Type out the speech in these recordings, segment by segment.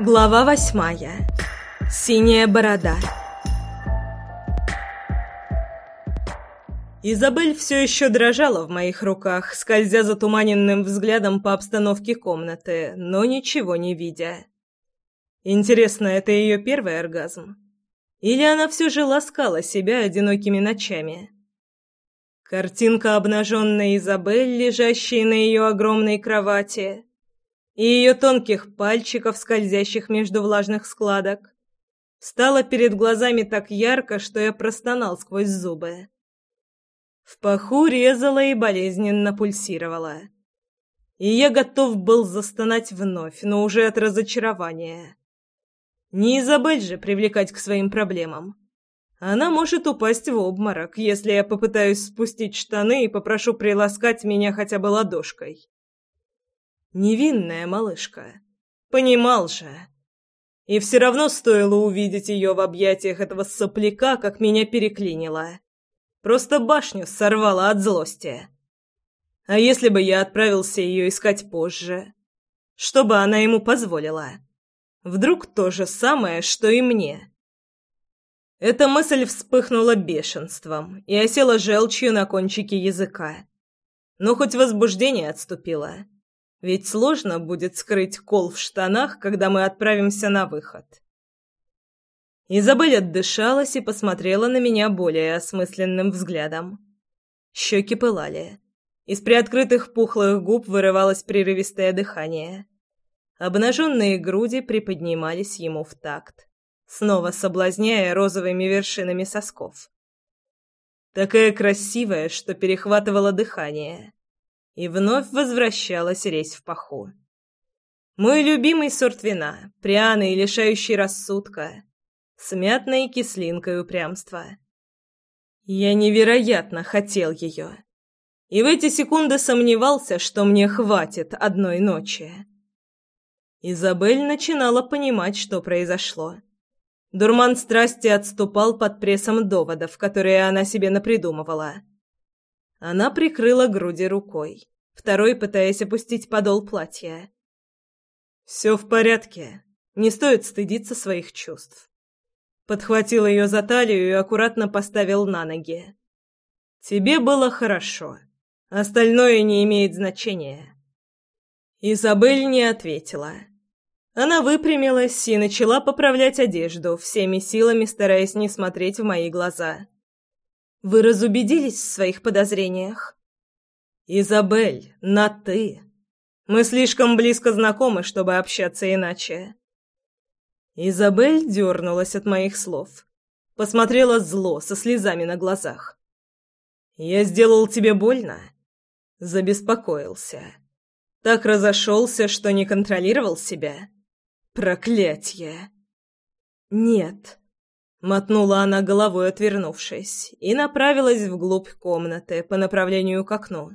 Глава восьмая. Синяя борода. Изабель все еще дрожала в моих руках, скользя затуманенным взглядом по обстановке комнаты, но ничего не видя. Интересно, это ее первый оргазм? Или она все же ласкала себя одинокими ночами? Картинка обнаженной Изабель, лежащей на ее огромной кровати, и ее тонких пальчиков, скользящих между влажных складок, стала перед глазами так ярко, что я простонал сквозь зубы. В паху резала и болезненно пульсировала. И я готов был застонать вновь, но уже от разочарования. Не Изабель же привлекать к своим проблемам. Она может упасть в обморок, если я попытаюсь спустить штаны и попрошу приласкать меня хотя бы ладошкой. Невинная малышка. Понимал же. И все равно стоило увидеть ее в объятиях этого сопляка, как меня переклинило. Просто башню сорвала от злости. А если бы я отправился ее искать позже? Что бы она ему позволила? Вдруг то же самое, что и мне? Эта мысль вспыхнула бешенством и осела желчью на кончике языка. Но хоть возбуждение отступило. Ведь сложно будет скрыть кол в штанах, когда мы отправимся на выход. Изабель отдышалась и посмотрела на меня более осмысленным взглядом. Щеки пылали. Из приоткрытых пухлых губ вырывалось прерывистое дыхание. Обнаженные груди приподнимались ему в такт, снова соблазняя розовыми вершинами сосков. Такая красивая, что перехватывала дыхание и вновь возвращалась резь в паху. Мой любимый сорт вина, пряный и лишающий рассудка, с мятной кислинкой упрямства. Я невероятно хотел ее. И в эти секунды сомневался, что мне хватит одной ночи. Изабель начинала понимать, что произошло. Дурман страсти отступал под прессом доводов, которые она себе напридумывала. Она прикрыла груди рукой, второй пытаясь опустить подол платья. «Все в порядке. Не стоит стыдиться своих чувств». Подхватил ее за талию и аккуратно поставил на ноги. «Тебе было хорошо. Остальное не имеет значения». Изабель не ответила. Она выпрямилась и начала поправлять одежду, всеми силами стараясь не смотреть в мои глаза. Вы разубедились в своих подозрениях? Изабель, на «ты». Мы слишком близко знакомы, чтобы общаться иначе. Изабель дернулась от моих слов. Посмотрела зло, со слезами на глазах. «Я сделал тебе больно?» Забеспокоился. Так разошелся, что не контролировал себя. Проклятье! «Нет», Мотнула она головой, отвернувшись, и направилась вглубь комнаты по направлению к окну.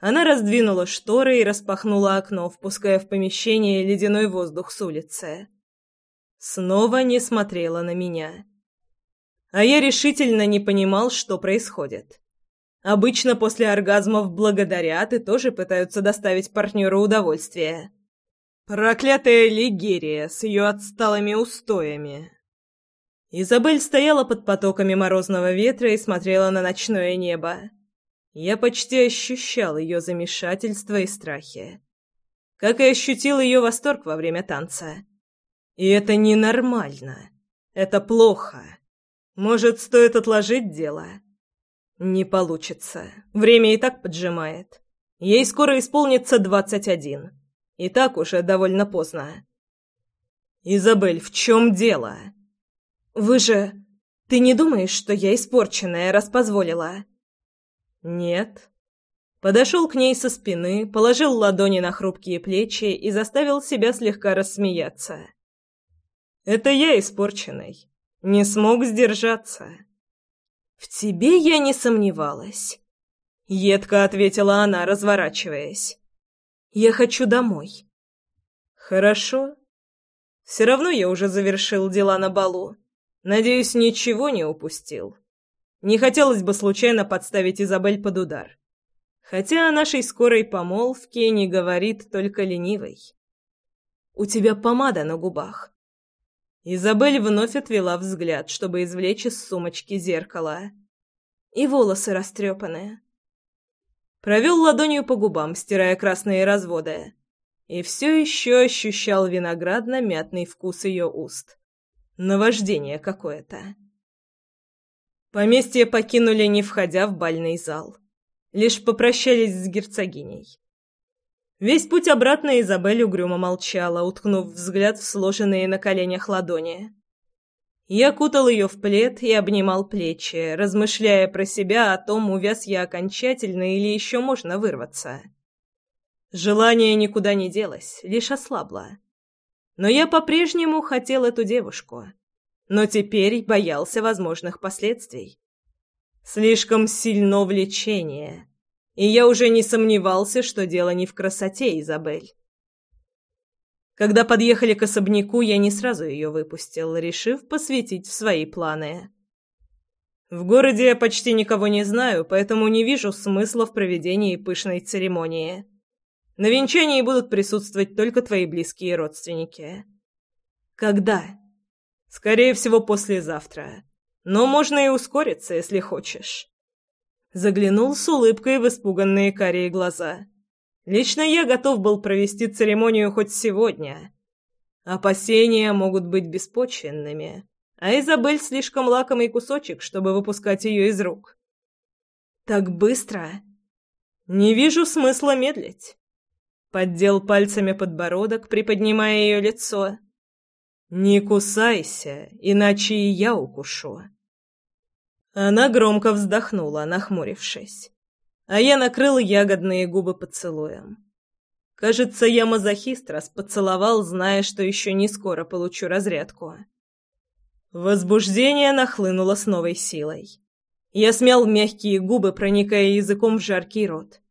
Она раздвинула шторы и распахнула окно, впуская в помещение ледяной воздух с улицы. Снова не смотрела на меня. А я решительно не понимал, что происходит. Обычно после оргазмов благодарят и тоже пытаются доставить партнеру удовольствие. Проклятая Лигерия с ее отсталыми устоями. Изабель стояла под потоками морозного ветра и смотрела на ночное небо. Я почти ощущал ее замешательство и страхи. Как и ощутил ее восторг во время танца. И это ненормально. Это плохо. Может, стоит отложить дело? Не получится. Время и так поджимает. Ей скоро исполнится двадцать один. И так уже довольно поздно. «Изабель, в чем дело?» Вы же... Ты не думаешь, что я испорченная, раз позволила?» «Нет». Подошел к ней со спины, положил ладони на хрупкие плечи и заставил себя слегка рассмеяться. «Это я испорченный. Не смог сдержаться». «В тебе я не сомневалась», — едко ответила она, разворачиваясь. «Я хочу домой». «Хорошо. Все равно я уже завершил дела на балу. Надеюсь, ничего не упустил. Не хотелось бы случайно подставить Изабель под удар. Хотя о нашей скорой помолвке не говорит только ленивый. у тебя помада на губах». Изабель вновь отвела взгляд, чтобы извлечь из сумочки зеркало. И волосы растрепанные. Провел ладонью по губам, стирая красные разводы. И все еще ощущал виноградно-мятный вкус ее уст. Наваждение какое-то. Поместье покинули, не входя в бальный зал. Лишь попрощались с герцогиней. Весь путь обратно Изабель угрюмо молчала, уткнув взгляд в сложенные на коленях ладони. Я кутал ее в плед и обнимал плечи, размышляя про себя о том, увяз я окончательно или еще можно вырваться. Желание никуда не делось, лишь ослабло. Но я по-прежнему хотел эту девушку но теперь боялся возможных последствий. Слишком сильно влечение, и я уже не сомневался, что дело не в красоте Изабель. Когда подъехали к особняку, я не сразу ее выпустил, решив посвятить в свои планы. В городе я почти никого не знаю, поэтому не вижу смысла в проведении пышной церемонии. На венчании будут присутствовать только твои близкие родственники. Когда? Скорее всего, послезавтра. Но можно и ускориться, если хочешь. Заглянул с улыбкой в испуганные карие глаза. Лично я готов был провести церемонию хоть сегодня. Опасения могут быть беспочвенными, а Изабель слишком лакомый кусочек, чтобы выпускать ее из рук. Так быстро? Не вижу смысла медлить. Поддел пальцами подбородок, приподнимая ее лицо. «Не кусайся, иначе и я укушу». Она громко вздохнула, нахмурившись. А я накрыл ягодные губы поцелуем. Кажется, я мазохист, раз поцеловал, зная, что еще не скоро получу разрядку. Возбуждение нахлынуло с новой силой. Я смял мягкие губы, проникая языком в жаркий рот.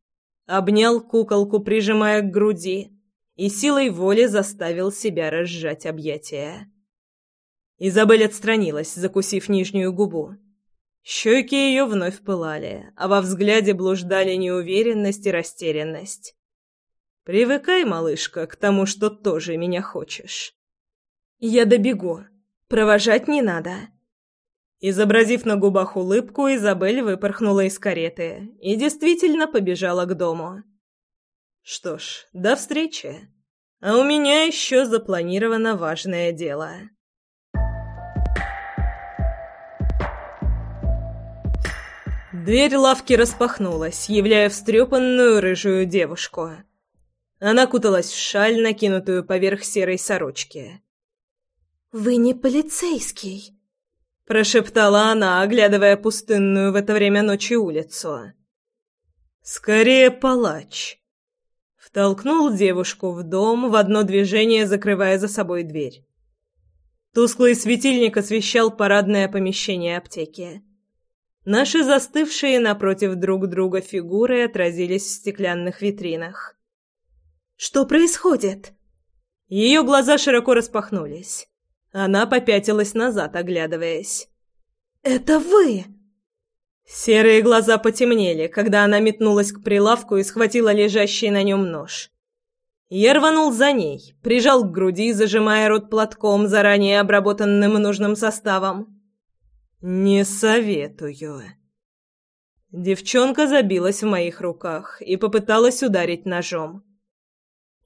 Обнял куколку, прижимая к груди, и силой воли заставил себя разжать объятия. Изабель отстранилась, закусив нижнюю губу. Щеки ее вновь пылали, а во взгляде блуждали неуверенность и растерянность. «Привыкай, малышка, к тому, что тоже меня хочешь». «Я добегу. Провожать не надо». Изобразив на губах улыбку, Изабель выпорхнула из кареты и действительно побежала к дому. Что ж, до встречи. А у меня еще запланировано важное дело. Дверь лавки распахнулась, являя встрепанную рыжую девушку. Она куталась в шаль, накинутую поверх серой сорочки. «Вы не полицейский?» — прошептала она, оглядывая пустынную в это время ночи улицу. «Скорее палач», Толкнул девушку в дом, в одно движение закрывая за собой дверь. Тусклый светильник освещал парадное помещение аптеки. Наши застывшие напротив друг друга фигуры отразились в стеклянных витринах. «Что происходит?» Ее глаза широко распахнулись. Она попятилась назад, оглядываясь. «Это вы!» Серые глаза потемнели, когда она метнулась к прилавку и схватила лежащий на нем нож. Я рванул за ней, прижал к груди, зажимая рот платком, заранее обработанным нужным составом. «Не советую». Девчонка забилась в моих руках и попыталась ударить ножом.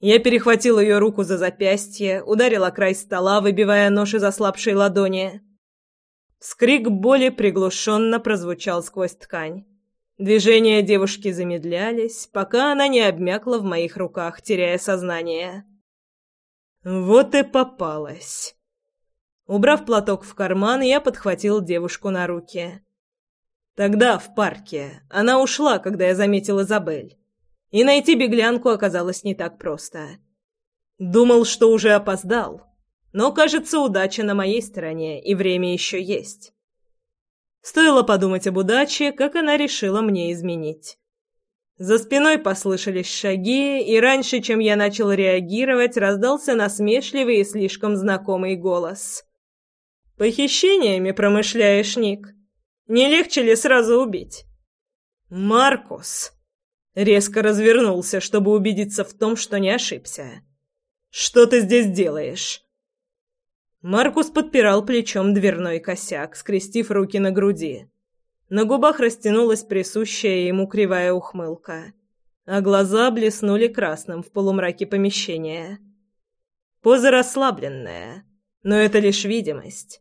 Я перехватил ее руку за запястье, ударил о край стола, выбивая нож из ослабшей ладони. Скрик боли приглушенно прозвучал сквозь ткань. Движения девушки замедлялись, пока она не обмякла в моих руках, теряя сознание. Вот и попалась. Убрав платок в карман, я подхватил девушку на руки. Тогда, в парке, она ушла, когда я заметил Изабель. И найти беглянку оказалось не так просто. Думал, что уже опоздал, но, кажется, удача на моей стороне, и время еще есть. Стоило подумать об удаче, как она решила мне изменить. За спиной послышались шаги, и раньше, чем я начал реагировать, раздался насмешливый и слишком знакомый голос. «Похищениями промышляешь, Ник? Не легче ли сразу убить?» «Маркус!» Резко развернулся, чтобы убедиться в том, что не ошибся. Что ты здесь делаешь?» Маркус подпирал плечом дверной косяк, скрестив руки на груди. На губах растянулась присущая ему кривая ухмылка, а глаза блеснули красным в полумраке помещения. Поза расслабленная, но это лишь видимость.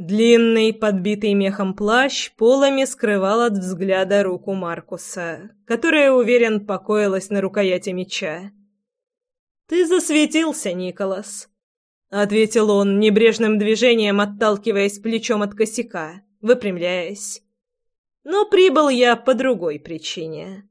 Длинный, подбитый мехом плащ полами скрывал от взгляда руку Маркуса, которая, уверен, покоилась на рукояти меча. «Ты засветился, Николас», — ответил он, небрежным движением отталкиваясь плечом от косяка, выпрямляясь. Но прибыл я по другой причине.